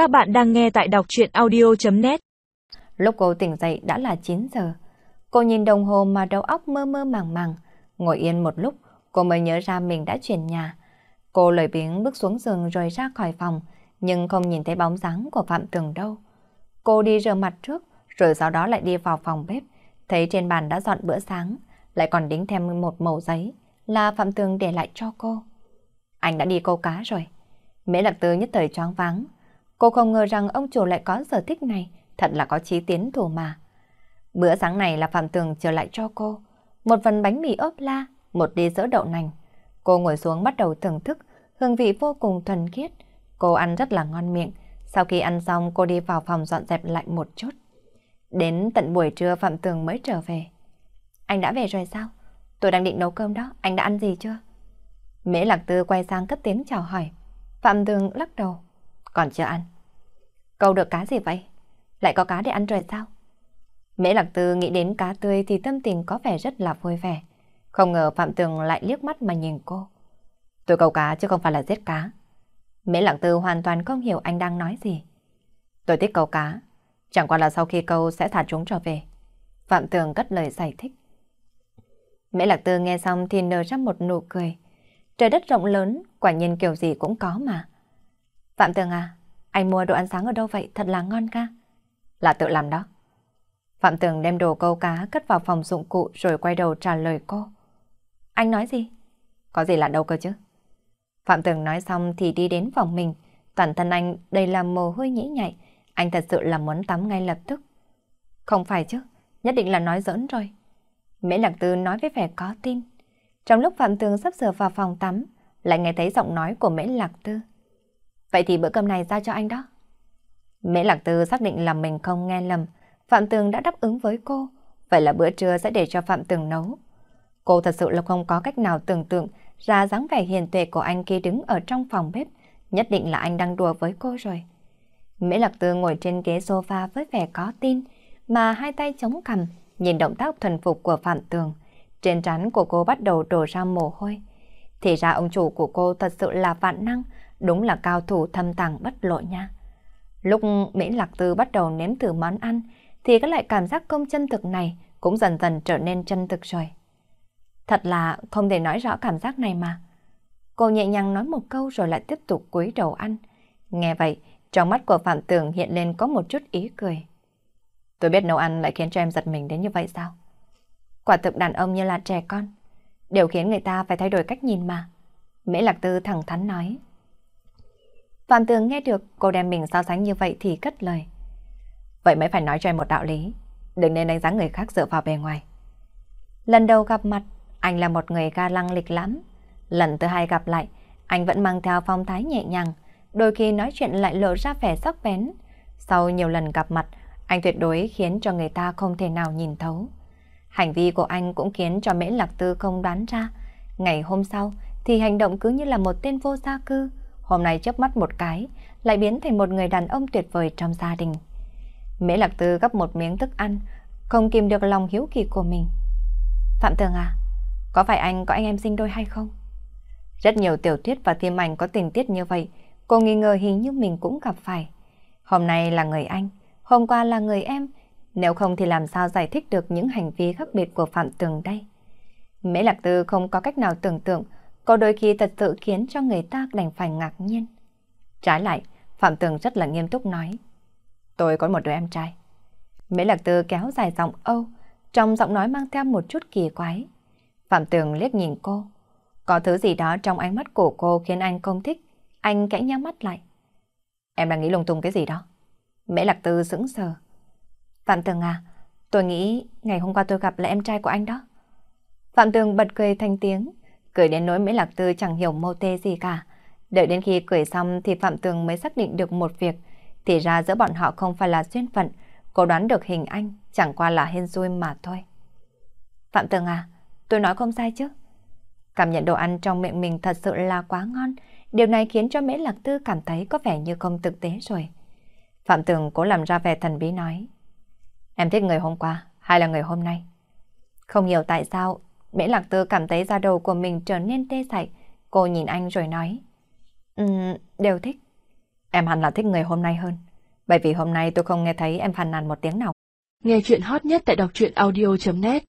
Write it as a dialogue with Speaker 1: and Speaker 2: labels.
Speaker 1: Các bạn đang nghe tại đọc chuyện audio.net
Speaker 2: Lúc cô tỉnh dậy đã là 9 giờ. Cô nhìn đồng hồ mà đầu óc mơ mơ màng màng. Ngồi yên một lúc, cô mới nhớ ra mình đã chuyển nhà. Cô lời biếng bước xuống giường rồi ra khỏi phòng, nhưng không nhìn thấy bóng dáng của Phạm Tường đâu. Cô đi rửa mặt trước, rồi sau đó lại đi vào phòng bếp, thấy trên bàn đã dọn bữa sáng, lại còn đính thêm một mẩu giấy, là Phạm Tường để lại cho cô. Anh đã đi câu cá rồi. Mễ Lạc Tư nhất thời choáng váng. Cô không ngờ rằng ông chủ lại có sở thích này, thật là có chí tiến thủ mà. Bữa sáng này là Phạm Tường trở lại cho cô. Một phần bánh mì ốp la, một đi sữa đậu nành. Cô ngồi xuống bắt đầu thưởng thức, hương vị vô cùng thuần khiết. Cô ăn rất là ngon miệng. Sau khi ăn xong cô đi vào phòng dọn dẹp lại một chút. Đến tận buổi trưa Phạm Tường mới trở về. Anh đã về rồi sao? Tôi đang định nấu cơm đó, anh đã ăn gì chưa? Mễ Lạc Tư quay sang cất tiếng chào hỏi. Phạm Tường lắc đầu. Còn chưa ăn. Câu được cá gì vậy? Lại có cá để ăn rồi sao? Mễ Lạc Tư nghĩ đến cá tươi thì tâm tình có vẻ rất là vui vẻ. Không ngờ Phạm Tường lại liếc mắt mà nhìn cô. Tôi câu cá chứ không phải là giết cá. Mễ Lạc Tư hoàn toàn không hiểu anh đang nói gì. Tôi thích câu cá. Chẳng qua là sau khi câu sẽ thả chúng trở về. Phạm Tường cất lời giải thích. Mễ Lạc Tư nghe xong thì nở ra một nụ cười. Trời đất rộng lớn, quả nhiên kiểu gì cũng có mà. Phạm Tường à, anh mua đồ ăn sáng ở đâu vậy? Thật là ngon ca. Là tự làm đó. Phạm Tường đem đồ câu cá cất vào phòng dụng cụ rồi quay đầu trả lời cô. Anh nói gì? Có gì là đâu cơ chứ? Phạm Tường nói xong thì đi đến phòng mình. Toàn thân anh đầy là mồ hôi nhĩ nhạy. Anh thật sự là muốn tắm ngay lập tức. Không phải chứ, nhất định là nói giỡn rồi. Mễ Lạc Tư nói với vẻ có tin. Trong lúc Phạm Tường sắp sửa vào phòng tắm, lại nghe thấy giọng nói của Mễ Lạc Tư. Vậy thì bữa cơm này giao cho anh đó. Mễ Lạc Tư xác định là mình không nghe lầm, Phạm Tường đã đáp ứng với cô, vậy là bữa trưa sẽ để cho Phạm Tường nấu. Cô thật sự là không có cách nào tưởng tượng ra dáng vẻ hiền tuệ của anh khi đứng ở trong phòng bếp, nhất định là anh đang đùa với cô rồi. Mễ Lạc Tư ngồi trên ghế sofa với vẻ có tin, mà hai tay chống cằm, nhìn động tác thuần phục của Phạm Tường. Trên trán của cô bắt đầu đổ ra mồ hôi. Thì ra ông chủ của cô thật sự là vạn năng, đúng là cao thủ thâm tàng bất lộ nha. Lúc Mỹ Lạc Tư bắt đầu nếm thử món ăn, thì các loại cảm giác công chân thực này cũng dần dần trở nên chân thực rồi. Thật là không thể nói rõ cảm giác này mà. Cô nhẹ nhàng nói một câu rồi lại tiếp tục cúi đầu ăn. Nghe vậy, trong mắt của Phạm Tường hiện lên có một chút ý cười. Tôi biết nấu ăn lại khiến cho em giật mình đến như vậy sao? Quả thực đàn ông như là trẻ con. đều khiến người ta phải thay đổi cách nhìn mà. Mễ Lạc Tư thẳng thắn nói. Phạm Tường nghe được cô đem mình so sánh như vậy thì cất lời. Vậy mới phải nói cho em một đạo lý. Đừng nên đánh giá người khác dựa vào bề ngoài. Lần đầu gặp mặt, anh là một người ga lăng lịch lắm. Lần thứ hai gặp lại, anh vẫn mang theo phong thái nhẹ nhàng, đôi khi nói chuyện lại lộ ra vẻ sắc bén. Sau nhiều lần gặp mặt, anh tuyệt đối khiến cho người ta không thể nào nhìn thấu. Hành vi của anh cũng khiến cho Mễ Lạc Tư không đoán ra. Ngày hôm sau thì hành động cứ như là một tên vô gia cư. Hôm nay chớp mắt một cái, lại biến thành một người đàn ông tuyệt vời trong gia đình. Mễ Lạc Tư gấp một miếng thức ăn, không kìm được lòng hiếu kỳ của mình. Phạm Tường à, có phải anh có anh em sinh đôi hay không? Rất nhiều tiểu thuyết và phim ảnh có tình tiết như vậy, cô nghi ngờ hình như mình cũng gặp phải. Hôm nay là người anh, hôm qua là người em, nếu không thì làm sao giải thích được những hành vi khác biệt của Phạm Tường đây? Mễ Lạc Tư không có cách nào tưởng tượng, có đôi khi thật sự khiến cho người ta đành phải ngạc nhiên. Trái lại, Phạm Tường rất là nghiêm túc nói. Tôi có một đứa em trai. Mễ Lạc Tư kéo dài giọng Âu, trong giọng nói mang theo một chút kỳ quái. Phạm Tường liếc nhìn cô. Có thứ gì đó trong ánh mắt của cô khiến anh không thích. Anh kẽ nhắm mắt lại. Em đang nghĩ lung tung cái gì đó? Mễ Lạc Tư sững sờ. Phạm Tường à, tôi nghĩ ngày hôm qua tôi gặp là em trai của anh đó. Phạm Tường bật cười thành tiếng, cười đến nỗi mỹ Lạc Tư chẳng hiểu mâu tê gì cả. Đợi đến khi cười xong thì Phạm Tường mới xác định được một việc, thì ra giữa bọn họ không phải là duyên phận, cô đoán được hình anh chẳng qua là hên xui mà thôi. Phạm Tường à, tôi nói không sai chứ? Cảm nhận đồ ăn trong miệng mình thật sự là quá ngon, điều này khiến cho Mễ Lạc Tư cảm thấy có vẻ như không thực tế rồi. Phạm Tường cố làm ra vẻ thần bí nói. Em thích người hôm qua hay là người hôm nay? Không hiểu tại sao Mễ Lạc Tư cảm thấy da đầu của mình trở nên tê dại. Cô nhìn anh rồi nói. Um, đều thích. Em hẳn là thích người hôm nay hơn. Bởi vì hôm nay tôi không nghe thấy em phàn nàn một tiếng nào.
Speaker 3: Nghe chuyện hot nhất tại đọc truyện audio.net